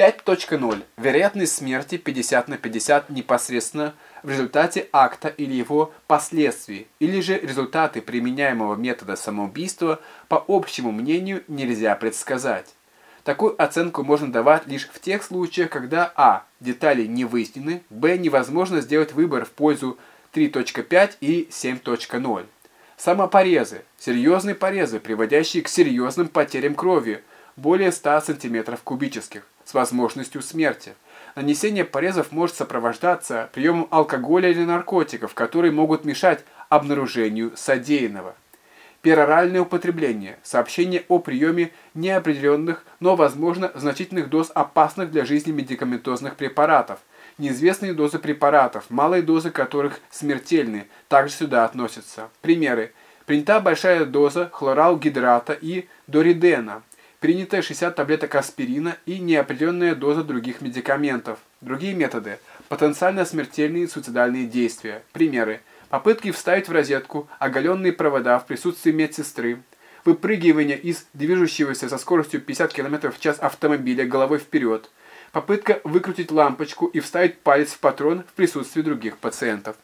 5.0. Вероятность смерти 50 на 50 непосредственно в результате акта или его последствий, или же результаты применяемого метода самоубийства по общему мнению нельзя предсказать. Такую оценку можно давать лишь в тех случаях, когда а. детали не выяснены, б. невозможно сделать выбор в пользу 3.5 и 7.0. Самопорезы – серьезные порезы, приводящие к серьезным потерям крови, более 100 см кубических, с возможностью смерти. Нанесение порезов может сопровождаться приемом алкоголя или наркотиков, которые могут мешать обнаружению содеянного. Пероральное употребление – сообщение о приеме неопределенных, но, возможно, значительных доз опасных для жизни медикаментозных препаратов. Неизвестные дозы препаратов, малые дозы которых смертельны, также сюда относятся. Примеры. Принята большая доза хлоралгидрата и доридена – принятая 60 таблеток аспирина и неопределенная доза других медикаментов. Другие методы – потенциально смертельные суицидальные действия. Примеры – попытки вставить в розетку оголенные провода в присутствии медсестры, выпрыгивание из движущегося со скоростью 50 км в час автомобиля головой вперед, попытка выкрутить лампочку и вставить палец в патрон в присутствии других пациентов.